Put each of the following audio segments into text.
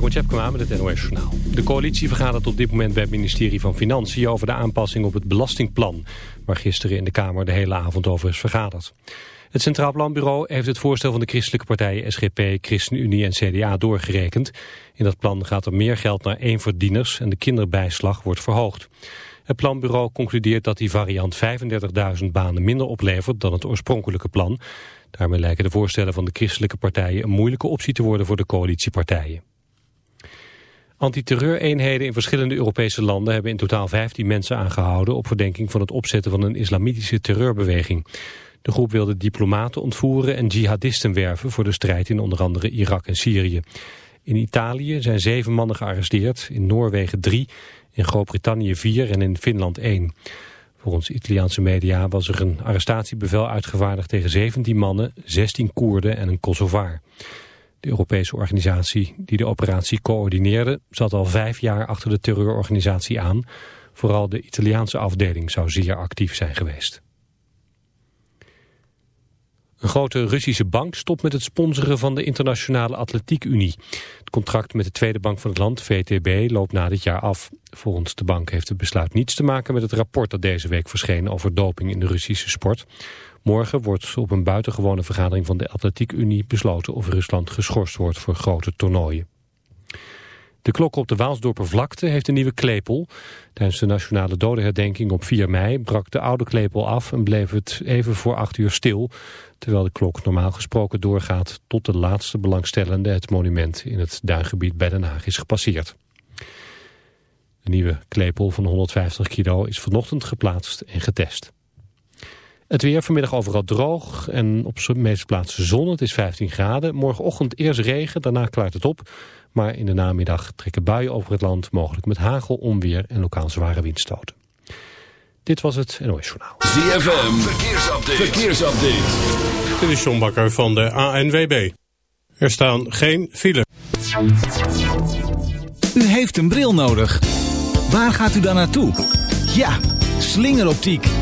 Met het NOS. De coalitie vergadert op dit moment bij het ministerie van Financiën... over de aanpassing op het belastingplan... waar gisteren in de Kamer de hele avond over is vergaderd. Het Centraal Planbureau heeft het voorstel van de christelijke partijen... SGP, ChristenUnie en CDA doorgerekend. In dat plan gaat er meer geld naar eenverdieners... en de kinderbijslag wordt verhoogd. Het planbureau concludeert dat die variant 35.000 banen minder oplevert... dan het oorspronkelijke plan... Daarmee lijken de voorstellen van de christelijke partijen een moeilijke optie te worden voor de coalitiepartijen. Antiterreureenheden in verschillende Europese landen hebben in totaal 15 mensen aangehouden op verdenking van het opzetten van een islamitische terreurbeweging. De groep wilde diplomaten ontvoeren en jihadisten werven voor de strijd in onder andere Irak en Syrië. In Italië zijn zeven mannen gearresteerd, in Noorwegen drie, in Groot-Brittannië vier en in Finland één. Volgens Italiaanse media was er een arrestatiebevel uitgevaardigd tegen 17 mannen, 16 Koerden en een Kosovaar. De Europese organisatie die de operatie coördineerde zat al vijf jaar achter de terreurorganisatie aan. Vooral de Italiaanse afdeling zou zeer actief zijn geweest. Een grote Russische bank stopt met het sponsoren van de Internationale Atletiek Unie. Het contract met de tweede bank van het land, VTB, loopt na dit jaar af. Volgens de bank heeft het besluit niets te maken met het rapport dat deze week verscheen over doping in de Russische sport. Morgen wordt op een buitengewone vergadering van de Atletiek Unie besloten of Rusland geschorst wordt voor grote toernooien. De klok op de Waalsdorper vlakte heeft een nieuwe klepel. Tijdens de nationale dodenherdenking op 4 mei brak de oude klepel af en bleef het even voor 8 uur stil. Terwijl de klok normaal gesproken doorgaat tot de laatste belangstellende het monument in het duingebied bij Den Haag is gepasseerd. De nieuwe klepel van 150 kilo is vanochtend geplaatst en getest. Het weer vanmiddag overal droog en op de meeste plaatsen zon. Het is 15 graden. Morgenochtend eerst regen, daarna klaart het op. Maar in de namiddag trekken buien over het land, mogelijk met hagel, onweer en lokaal zware windstoten. Dit was het NOS Journaal. ZFM, verkeersupdate. verkeersupdate. Dit is John Bakker van de ANWB. Er staan geen file. U heeft een bril nodig. Waar gaat u dan naartoe? Ja, slingeroptiek.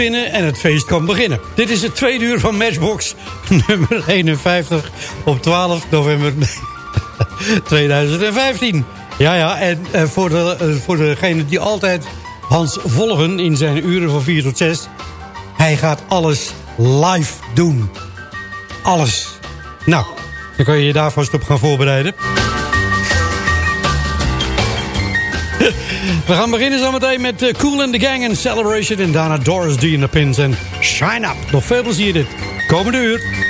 Binnen en het feest kan beginnen. Dit is het tweede uur van Matchbox nummer 51 op 12 november 2015. Ja, ja, en uh, voor, de, uh, voor degenen die altijd Hans volgen in zijn uren van 4 tot 6... hij gaat alles live doen. Alles. Nou, dan kan je je daar vast op gaan voorbereiden. We gaan beginnen zometeen met uh, Cool in the Gang en Celebration. En daarna Doris D in the Pins en Shine Up. Nog veel plezier dit komende uur.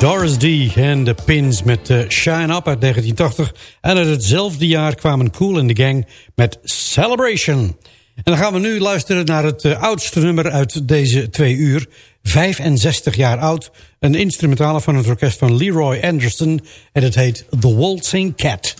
Doris D. en de Pins met uh, Shine Up uit 1980. En uit hetzelfde jaar kwamen Cool in the Gang met Celebration. En dan gaan we nu luisteren naar het uh, oudste nummer uit deze twee uur. 65 jaar oud. Een instrumentale van het orkest van Leroy Anderson. En het heet The Waltzing Cat.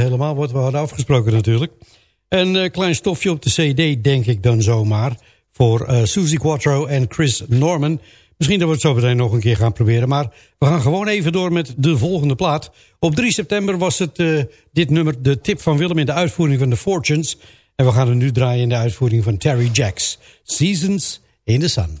Helemaal wat we hadden afgesproken natuurlijk. Een uh, klein stofje op de cd, denk ik dan zomaar. Voor uh, Suzy Quattro en Chris Norman. Misschien dat we het zo meteen nog een keer gaan proberen. Maar we gaan gewoon even door met de volgende plaat. Op 3 september was het uh, dit nummer de tip van Willem in de uitvoering van The Fortunes. En we gaan het nu draaien in de uitvoering van Terry Jacks. Seasons in the Sun.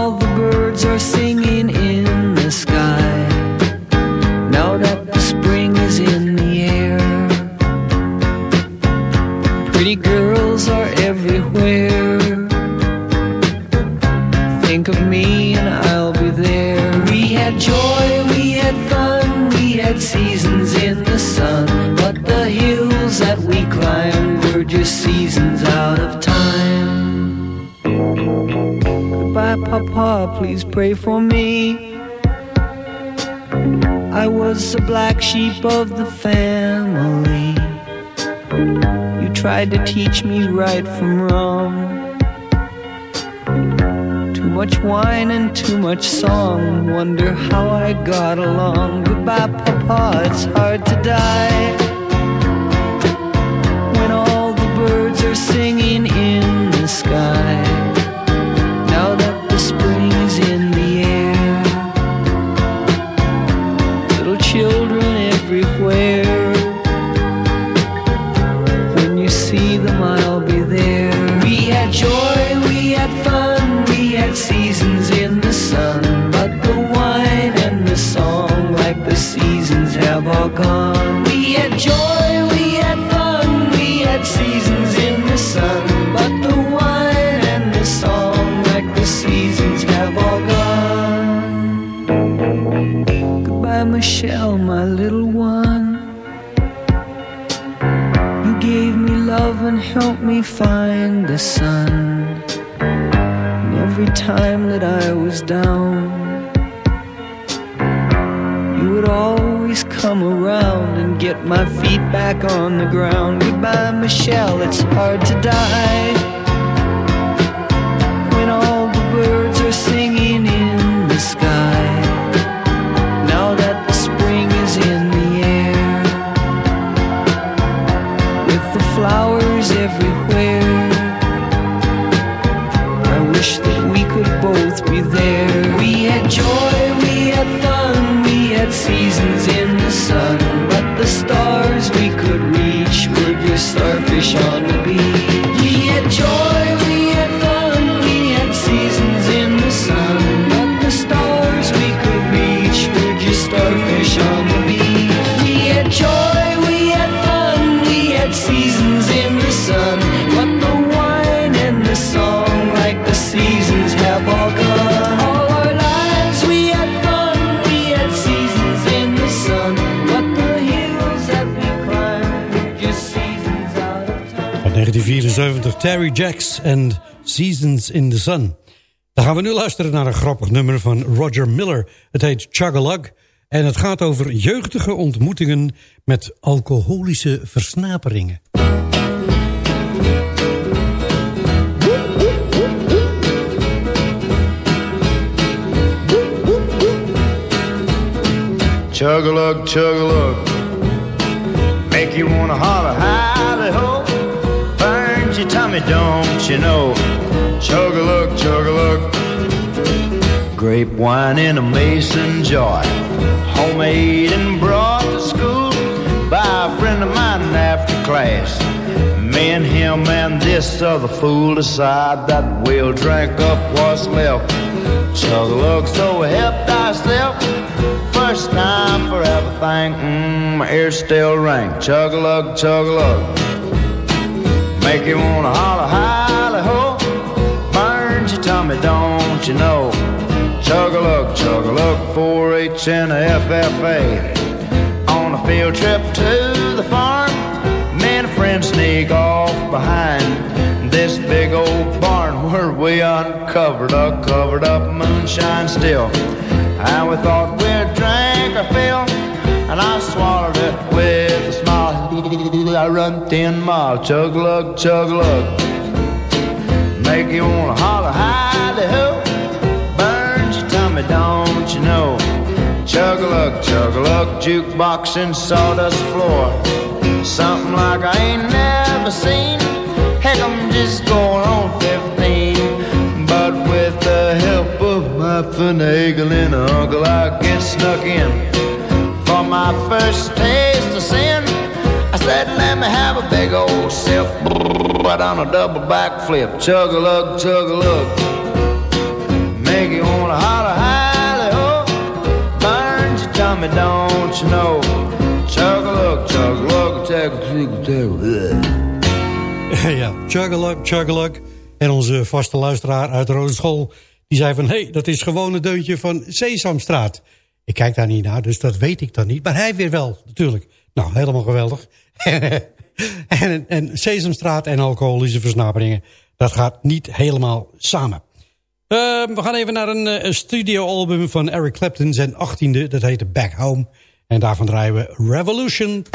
Pretty girls are everywhere. Think of me and I'll be there. We had joy, we had fun, we had seasons in the sun. But the hills that we climbed were just seasons out of time. Goodbye, Papa, please pray for me. I was the black sheep of the family. You tried to teach me right from wrong. Too much wine and too much song. Wonder how I got along. Goodbye, Papa, it's hard to die. When all the birds are singing in the sky. All gone. We had joy, we had fun, we had seasons in the sun. But the wine and the song, like the seasons, have all gone. Goodbye, Michelle, my little one. You gave me love and helped me find the sun. And every time that I was down, you would always come around and get my feet back on the ground. Goodbye, Michelle, it's hard to die. Terry Jacks en Seasons in the Sun. Dan gaan we nu luisteren naar een grappig nummer van Roger Miller. Het heet Chug-a-Lug en het gaat over jeugdige ontmoetingen met alcoholische versnaperingen. Chug a lug, chug a lug. Make you wanna holler. Don't you know? Chug a lug, chug a lug. Grape wine in a mason jar. Homemade and brought to school by a friend of mine after class. Me and him and this other fool decide that we'll drink up what's left. Chug a lug, so help thyself. First time for everything, mm, my ears still ring. Chug a lug, chug a lug. Make you wanna holler, holler, ho. Burns your tummy, don't you know? Chug a lug, chug a lug, 4-H and a FFA. On a field trip to the farm, me and a friend sneak off behind this big old barn where we uncovered a covered up moonshine still. And we thought we'd drink our fill, and I swallowed it with. I run ten miles, chug lug, chug lug. make you wanna holler, hide ho. Burns your tummy, don't you know? Chug lug, chug lug, jukebox and sawdust floor. Something like I ain't never seen. Heck, I'm just going on 15. But with the help of my finagling uncle, I get snuck in. For my first taste of sin, said, let me have a big old sip. Right on a double backflip. Chug a lug, chug a lug. Make you wanna holler, ho. Burns your tummy, don't you know? Chug a lug, chug a lug, chug a lug. ja, chuggalug. En onze vaste luisteraar uit de Rode School... die zei van, hé, hey, dat is gewoon een deuntje van Sesamstraat. Ik kijk daar niet naar, dus dat weet ik dan niet. Maar hij weer wel, natuurlijk. Nou, helemaal geweldig. en, en Sesamstraat en alcoholische versnaperingen... dat gaat niet helemaal samen. Uh, we gaan even naar een uh, studioalbum van Eric Clapton, zijn achttiende. Dat heet Back Home. En daarvan draaien we Revolution.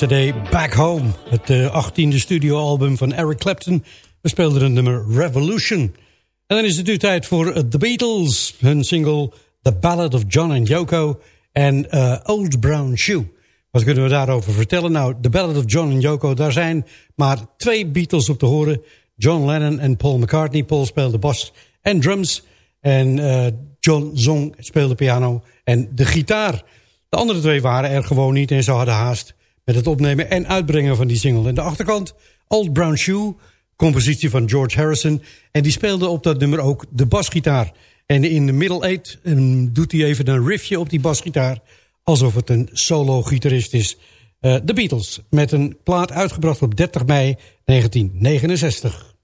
Cd Back Home. Het uh, 18e studioalbum van Eric Clapton. We speelden het nummer Revolution. En dan is het nu tijd voor The Beatles. Hun single The Ballad of John and Yoko. En uh, Old Brown Shoe. Wat kunnen we daarover vertellen? Nou, The Ballad of John and Yoko. Daar zijn maar twee Beatles op te horen. John Lennon en Paul McCartney. Paul speelde bas en drums. En John zong, speelde piano en de gitaar. De andere twee waren er gewoon niet en ze hadden haast met het opnemen en uitbrengen van die single. En de achterkant, Old Brown Shoe, compositie van George Harrison. En die speelde op dat nummer ook de basgitaar. En in de middle eight um, doet hij even een riffje op die basgitaar... alsof het een solo-gitarist is. Uh, de Beatles, met een plaat uitgebracht op 30 mei 1969.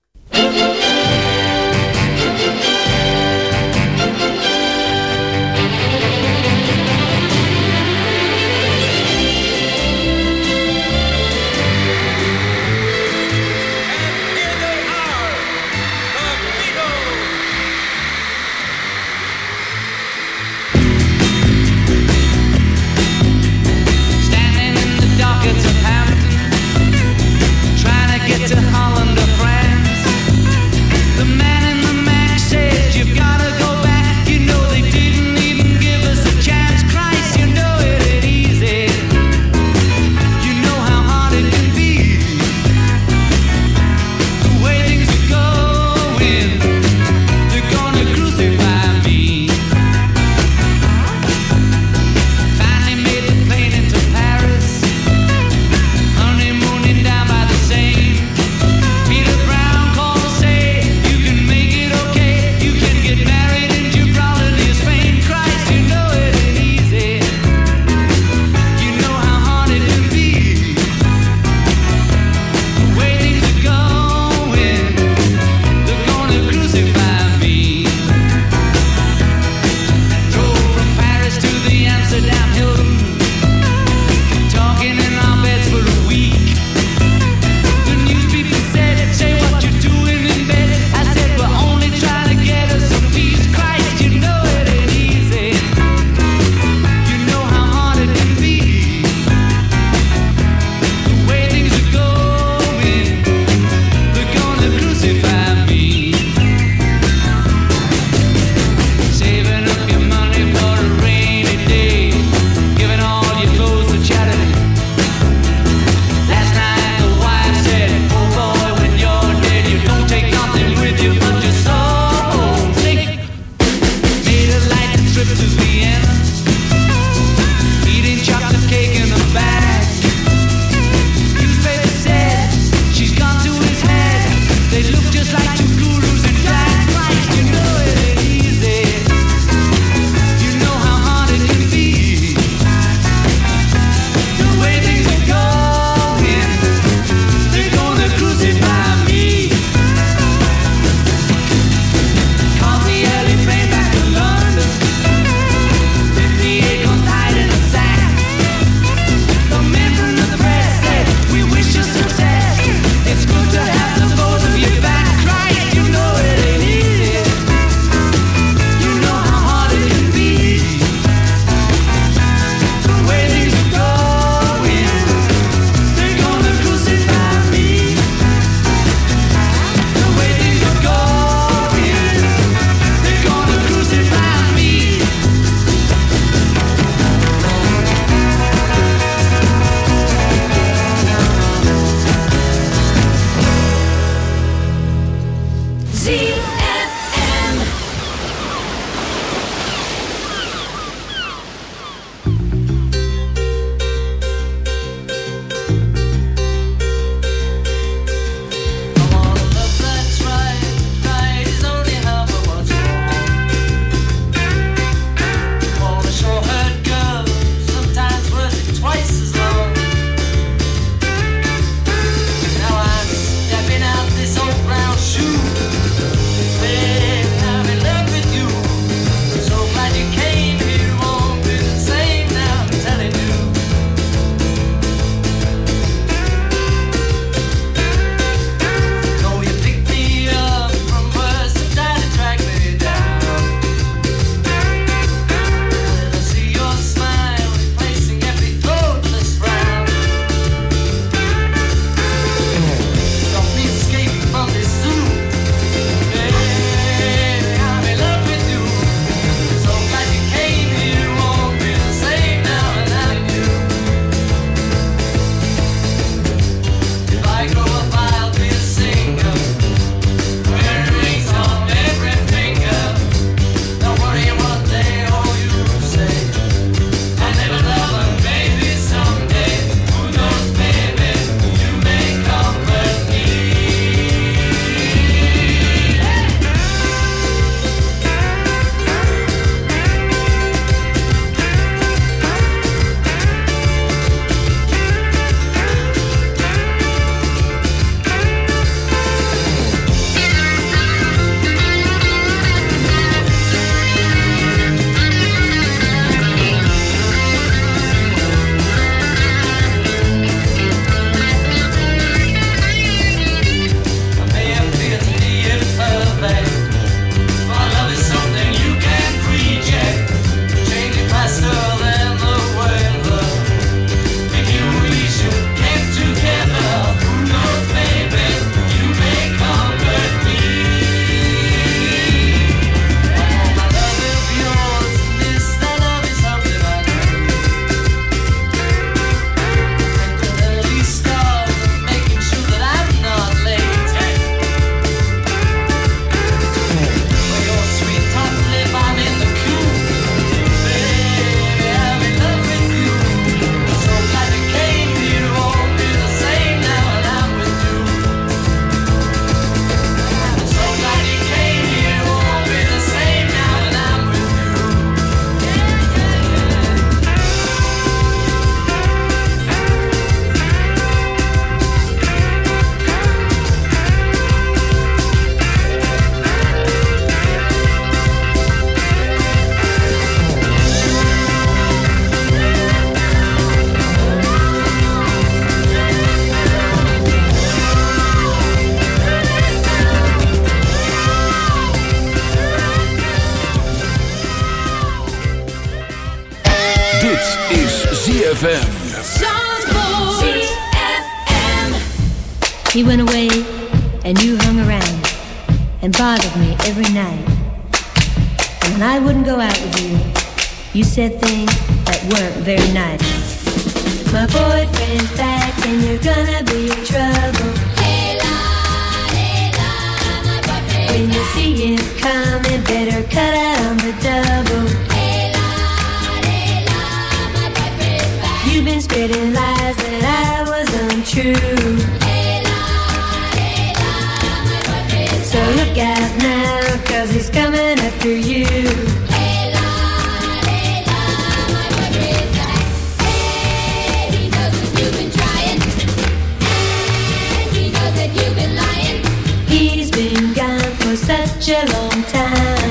such a long time.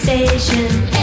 invitation.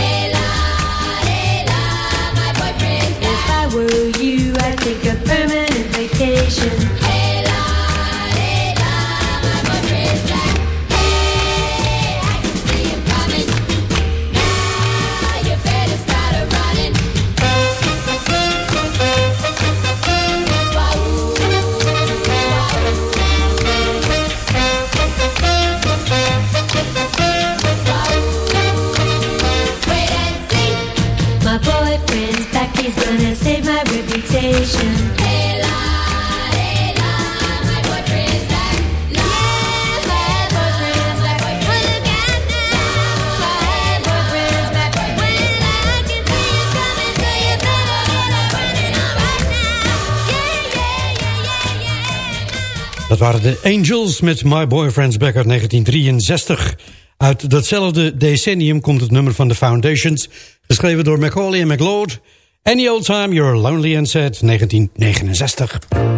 Dat waren de Angels met My Boyfriend's Back uit 1963. Uit datzelfde decennium komt het nummer van The Foundations... geschreven door Macaulay en McLeod... Any Old Time You're Lonely and Sad, 1969.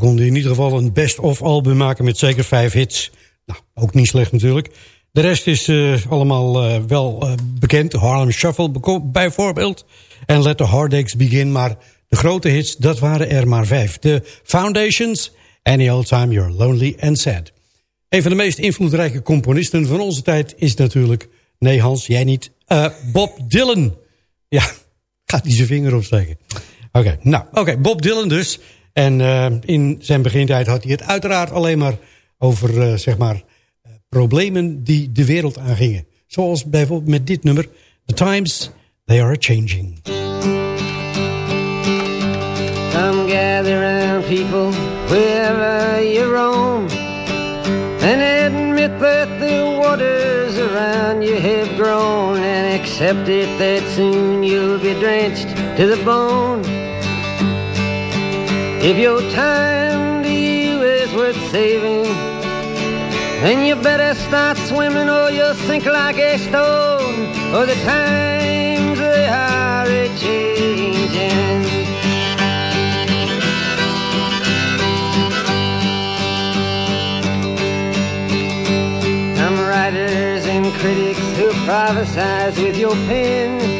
Konden in ieder geval een best-of album maken met zeker vijf hits. Nou, ook niet slecht natuurlijk. De rest is uh, allemaal uh, wel uh, bekend. Harlem Shuffle bijvoorbeeld. En Let the Heartaches Begin. Maar de grote hits, dat waren er maar vijf. De Foundations, Any Old Time You're Lonely and Sad. Een van de meest invloedrijke componisten van onze tijd is natuurlijk... Nee Hans, jij niet. Bob Dylan. Ja, gaat hij zijn vinger opsteken. Oké, nou, oké, Bob Dylan dus. En uh, in zijn begintijd had hij het uiteraard alleen maar over, uh, zeg maar, uh, problemen die de wereld aangingen. Zoals bijvoorbeeld met dit nummer, The Times, They Are Changing. Come gather round people wherever you roam And admit that the waters around you have grown And accept it that soon you'll be drenched to the bone If your time to you is worth saving, then you better start swimming or you'll sink like a stone. Or the times they are a changing. Some writers and critics who prophesize with your pen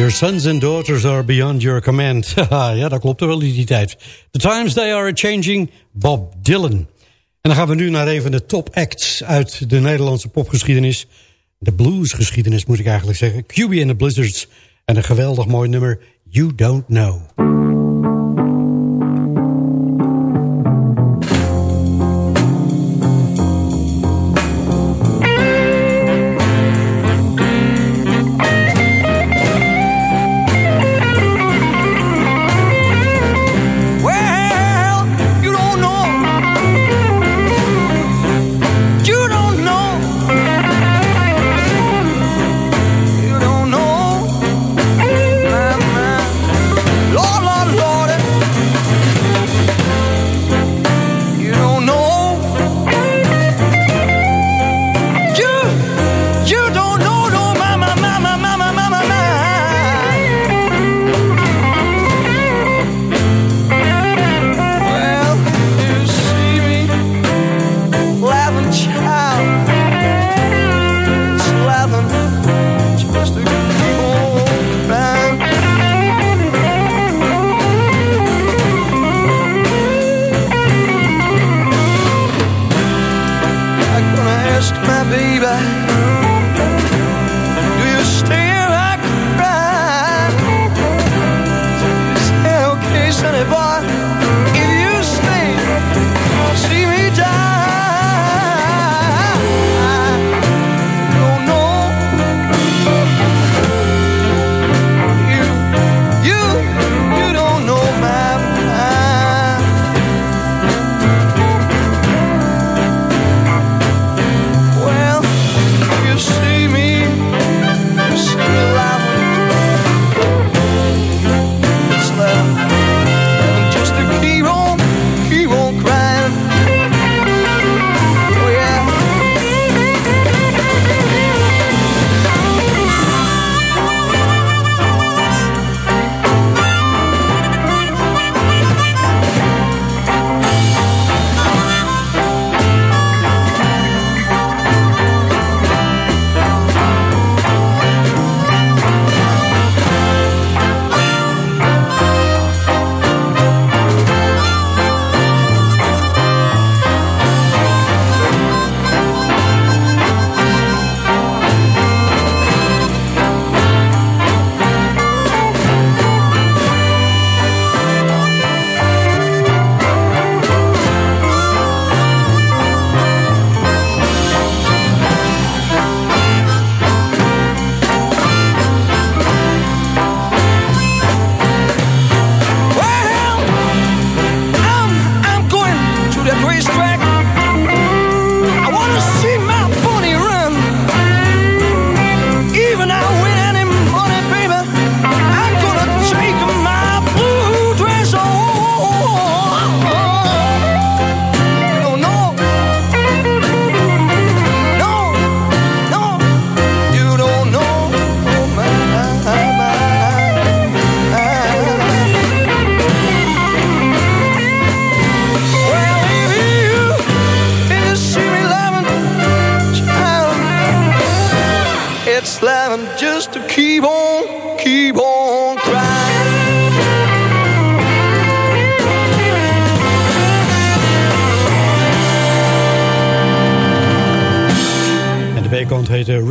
Your sons and daughters are beyond your command. ja, dat klopt wel in die tijd. The times they are changing, Bob Dylan. En dan gaan we nu naar een van de top acts uit de Nederlandse popgeschiedenis. De bluesgeschiedenis moet ik eigenlijk zeggen. QB and the Blizzards. En een geweldig mooi nummer, You Don't Know.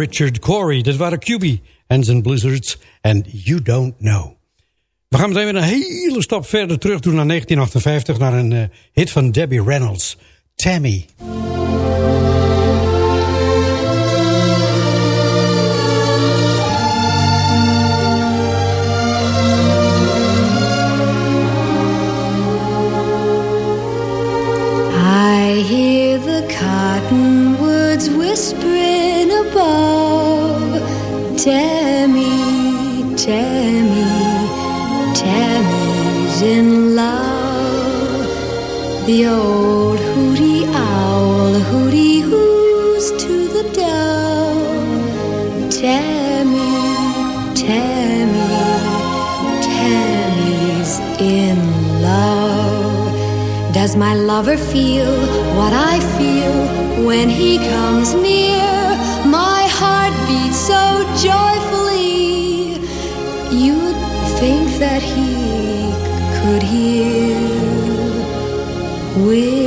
Richard Corey. Dat waren QB, Hands Blizzards and You Don't Know. We gaan meteen weer een hele stap verder terug doen naar 1958... naar een eh, hit van Debbie Reynolds, Tammy. Tammy, Tammy, Tammy's in love. The old hooty owl hooty hoos to the dove. Tammy, Tammy, Tammy's in love. Does my lover feel what I feel when he comes near? joyfully, you'd think that he could hear. With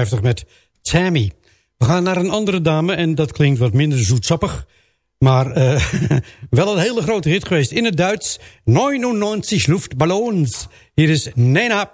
1958 met Tammy. We gaan naar een andere dame en dat klinkt wat minder zoetsappig. Maar eh, wel een hele grote hit geweest in het Duits. 99 Luftballons. Hier is Nena.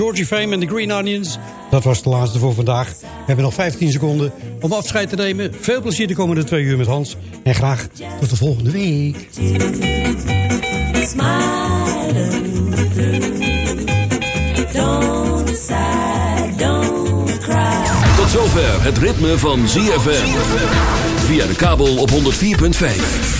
Georgie Fame en de Green Onions. Dat was de laatste voor vandaag. We hebben nog 15 seconden om afscheid te nemen. Veel plezier de komende twee uur met Hans. En graag tot de volgende week. Tot zover het ritme van ZFM. Via de kabel op 104.5.